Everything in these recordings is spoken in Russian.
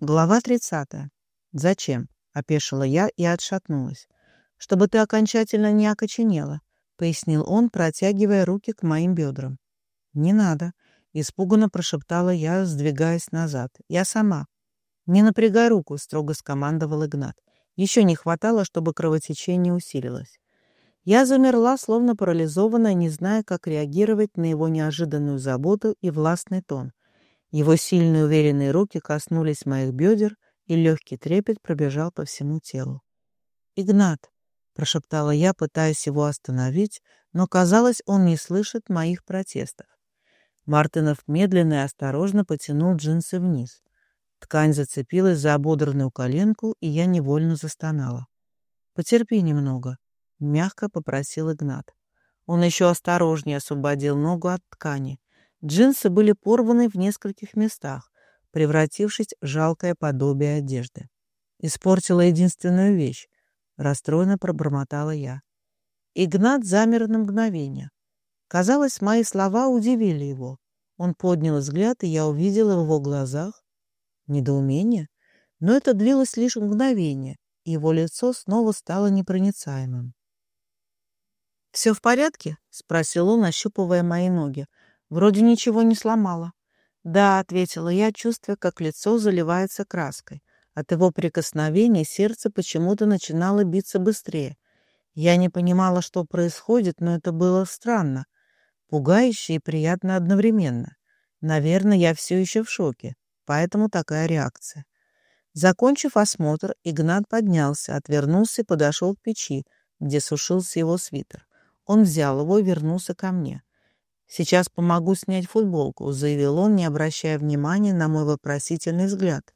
Глава 30. «Зачем?» — опешила я и отшатнулась. «Чтобы ты окончательно не окоченела», — пояснил он, протягивая руки к моим бедрам. «Не надо», — испуганно прошептала я, сдвигаясь назад. «Я сама». «Не напрягай руку», — строго скомандовал Игнат. Еще не хватало, чтобы кровотечение усилилось. Я замерла, словно парализованная, не зная, как реагировать на его неожиданную заботу и властный тон — его сильные уверенные руки коснулись моих бедер, и легкий трепет пробежал по всему телу. «Игнат!» — прошептала я, пытаясь его остановить, но, казалось, он не слышит моих протестов. Мартынов медленно и осторожно потянул джинсы вниз. Ткань зацепилась за ободранную коленку, и я невольно застонала. «Потерпи немного», — мягко попросил Игнат. Он еще осторожнее освободил ногу от ткани. Джинсы были порваны в нескольких местах, превратившись в жалкое подобие одежды. Испортила единственную вещь. Расстроенно пробормотала я. Игнат замер на мгновение. Казалось, мои слова удивили его. Он поднял взгляд, и я увидела в его глазах недоумение. Но это длилось лишь мгновение, и его лицо снова стало непроницаемым. «Все в порядке?» — спросил он, ощупывая мои ноги. Вроде ничего не сломала. Да, ответила я, чувствуя, как лицо заливается краской. От его прикосновения сердце почему-то начинало биться быстрее. Я не понимала, что происходит, но это было странно. Пугающе и приятно одновременно. Наверное, я все еще в шоке, поэтому такая реакция. Закончив осмотр, Игнат поднялся, отвернулся и подошел к печи, где сушился его свитер. Он взял его и вернулся ко мне. «Сейчас помогу снять футболку», — заявил он, не обращая внимания на мой вопросительный взгляд.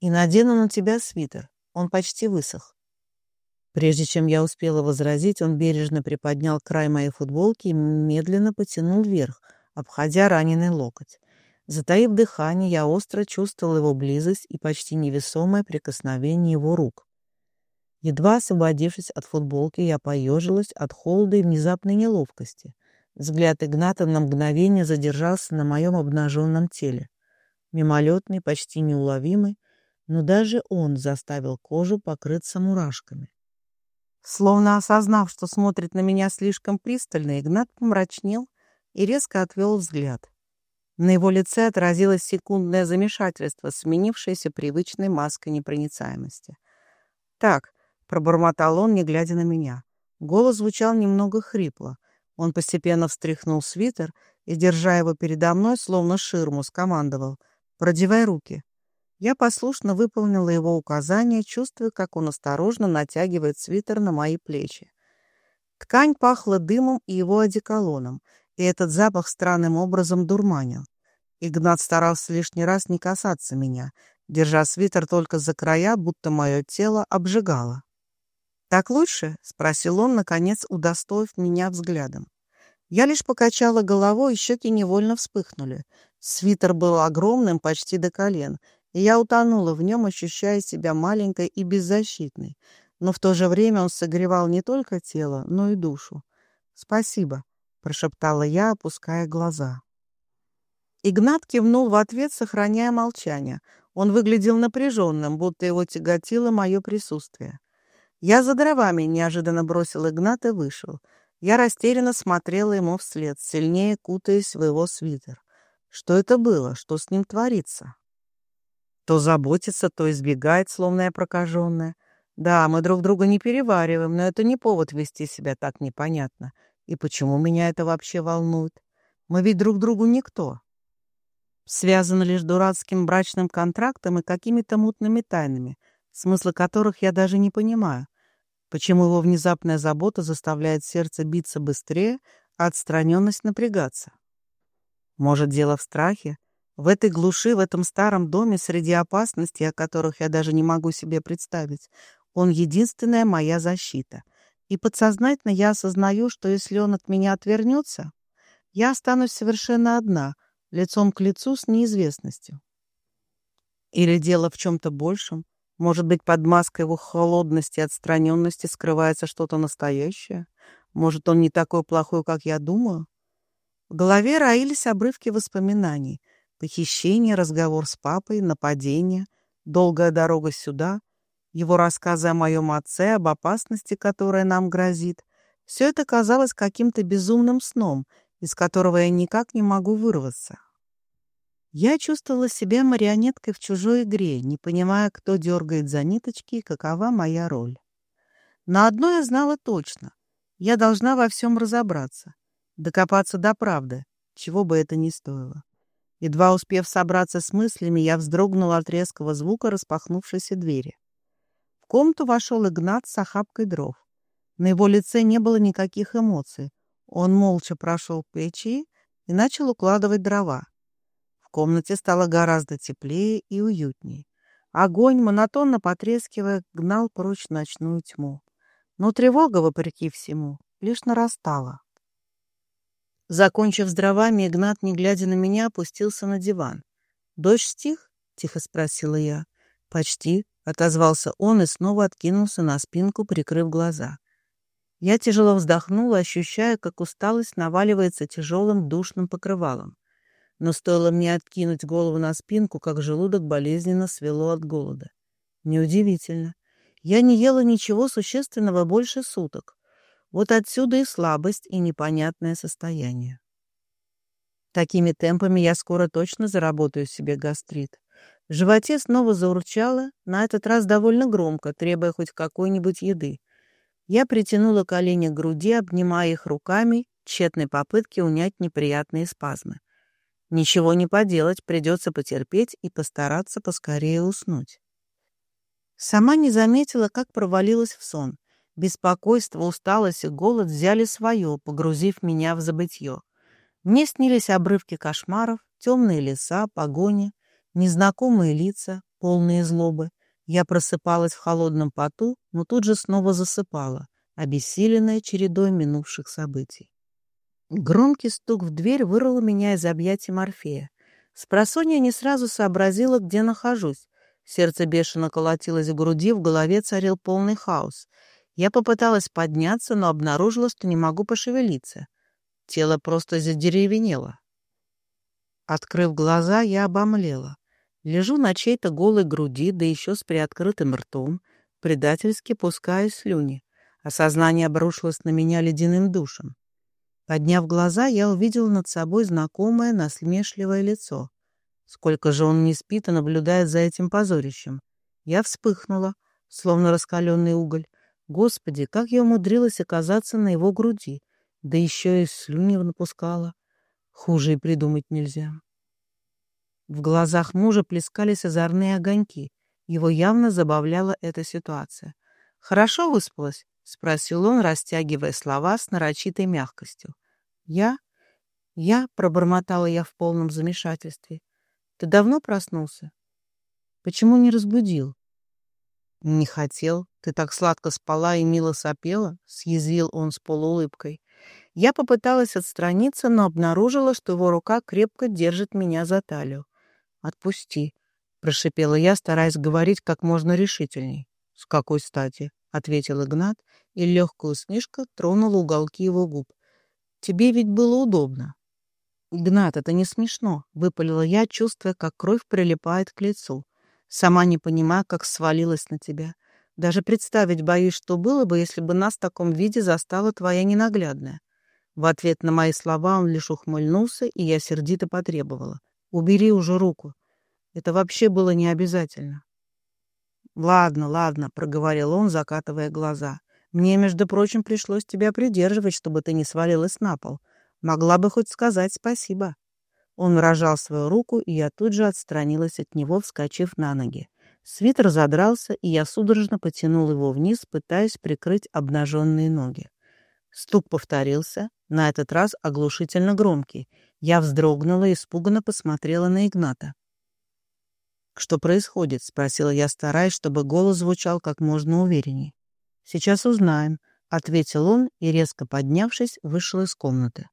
«И надену на тебя свитер. Он почти высох». Прежде чем я успела возразить, он бережно приподнял край моей футболки и медленно потянул вверх, обходя раненый локоть. Затаив дыхание, я остро чувствовал его близость и почти невесомое прикосновение его рук. Едва освободившись от футболки, я поежилась от холода и внезапной неловкости — Взгляд Игната на мгновение задержался на моем обнаженном теле. Мимолетный, почти неуловимый, но даже он заставил кожу покрыться мурашками. Словно осознав, что смотрит на меня слишком пристально, Игнат помрачнел и резко отвел взгляд. На его лице отразилось секундное замешательство, сменившееся привычной маской непроницаемости. «Так», — пробормотал он, не глядя на меня. Голос звучал немного хрипло — он постепенно встряхнул свитер и, держа его передо мной, словно ширму, скомандовал «Продевай руки». Я послушно выполнила его указание, чувствуя, как он осторожно натягивает свитер на мои плечи. Ткань пахла дымом и его одеколоном, и этот запах странным образом дурманил. Игнат старался лишний раз не касаться меня, держа свитер только за края, будто мое тело обжигало. «Так лучше?» — спросил он, наконец удостоив меня взглядом. Я лишь покачала головой, и щеки невольно вспыхнули. Свитер был огромным, почти до колен, и я утонула в нем, ощущая себя маленькой и беззащитной. Но в то же время он согревал не только тело, но и душу. «Спасибо», — прошептала я, опуская глаза. Игнат кивнул в ответ, сохраняя молчание. Он выглядел напряженным, будто его тяготило мое присутствие. «Я за дровами», — неожиданно бросил Игнат и вышел. Я растерянно смотрела ему вслед, сильнее кутаясь в его свитер. Что это было? Что с ним творится? То заботится, то избегает, словно я прокаженная. Да, мы друг друга не перевариваем, но это не повод вести себя так непонятно. И почему меня это вообще волнует? Мы ведь друг другу никто. Связаны лишь дурацким брачным контрактом и какими-то мутными тайнами, смысла которых я даже не понимаю. Почему его внезапная забота заставляет сердце биться быстрее, а отстраненность напрягаться? Может, дело в страхе? В этой глуши, в этом старом доме, среди опасностей, о которых я даже не могу себе представить, он единственная моя защита. И подсознательно я осознаю, что если он от меня отвернется, я останусь совершенно одна, лицом к лицу с неизвестностью. Или дело в чем-то большем, может быть, под маской его холодности и отстраненности скрывается что-то настоящее? Может, он не такой плохой, как я думаю? В голове роились обрывки воспоминаний. Похищение, разговор с папой, нападение. долгая дорога сюда, его рассказы о моем отце, об опасности, которая нам грозит. Все это казалось каким-то безумным сном, из которого я никак не могу вырваться. Я чувствовала себя марионеткой в чужой игре, не понимая, кто дергает за ниточки и какова моя роль. На одно я знала точно. Я должна во всем разобраться, докопаться до правды, чего бы это ни стоило. Едва успев собраться с мыслями, я вздрогнула от резкого звука распахнувшейся двери комнату вошел Игнат с охапкой дров. На его лице не было никаких эмоций. Он молча прошел к печи и начал укладывать дрова. В комнате стало гораздо теплее и уютнее. Огонь, монотонно потрескивая, гнал прочь ночную тьму. Но тревога, вопреки всему, лишь нарастала. Закончив с дровами, Игнат, не глядя на меня, опустился на диван. «Дождь стих?» — тихо спросила я. «Почти», Отозвался он и снова откинулся на спинку, прикрыв глаза. Я тяжело вздохнула, ощущая, как усталость наваливается тяжелым душным покрывалом. Но стоило мне откинуть голову на спинку, как желудок болезненно свело от голода. Неудивительно. Я не ела ничего существенного больше суток. Вот отсюда и слабость, и непонятное состояние. Такими темпами я скоро точно заработаю себе гастрит. В животе снова заурчало, на этот раз довольно громко, требуя хоть какой-нибудь еды. Я притянула колени к груди, обнимая их руками, тщетной попытки унять неприятные спазмы. Ничего не поделать, придется потерпеть и постараться поскорее уснуть. Сама не заметила, как провалилась в сон. Беспокойство, усталость и голод взяли свое, погрузив меня в забытье. Мне снились обрывки кошмаров, темные леса, погони, Незнакомые лица, полные злобы. Я просыпалась в холодном поту, но тут же снова засыпала, обессиленная чередой минувших событий. Громкий стук в дверь вырвал меня из объятий Морфея. Спросонья не сразу сообразила, где нахожусь. Сердце бешено колотилось в груди, в голове царил полный хаос. Я попыталась подняться, но обнаружила, что не могу пошевелиться. Тело просто задеревенело. Открыв глаза, я обомлела. Лежу на чьей-то голой груди, да еще с приоткрытым ртом, предательски пуская слюни. Осознание обрушилось на меня ледяным душем. Подняв глаза, я увидел над собой знакомое насмешливое лицо. Сколько же он не спит и наблюдает за этим позорищем. Я вспыхнула, словно раскаленный уголь. Господи, как я умудрилась оказаться на его груди, да еще и слюни напускала. Хуже и придумать нельзя. В глазах мужа плескались озорные огоньки. Его явно забавляла эта ситуация. «Хорошо выспалась?» — спросил он, растягивая слова с нарочитой мягкостью. «Я? Я?» — пробормотала я в полном замешательстве. «Ты давно проснулся?» «Почему не разбудил?» «Не хотел. Ты так сладко спала и мило сопела», — съязвил он с полуулыбкой. Я попыталась отстраниться, но обнаружила, что его рука крепко держит меня за талию. «Отпусти», — прошипела я, стараясь говорить как можно решительней. «С какой стати?» — ответил Игнат, и легкая усмешка тронула уголки его губ. «Тебе ведь было удобно». «Игнат, это не смешно», — выпалила я, чувствуя, как кровь прилипает к лицу. «Сама не понимая, как свалилась на тебя. Даже представить боюсь, что было бы, если бы нас в таком виде застала твоя ненаглядная». В ответ на мои слова он лишь ухмыльнулся, и я сердито потребовала. Убери уже руку. Это вообще было не обязательно. «Ладно, ладно», — проговорил он, закатывая глаза. «Мне, между прочим, пришлось тебя придерживать, чтобы ты не свалилась на пол. Могла бы хоть сказать спасибо». Он выражал свою руку, и я тут же отстранилась от него, вскочив на ноги. Свитер задрался, и я судорожно потянул его вниз, пытаясь прикрыть обнаженные ноги. Стук повторился, на этот раз оглушительно громкий, я вздрогнула и испуганно посмотрела на Игната. «Что происходит?» — спросила я, стараясь, чтобы голос звучал как можно увереннее. «Сейчас узнаем», — ответил он и, резко поднявшись, вышел из комнаты.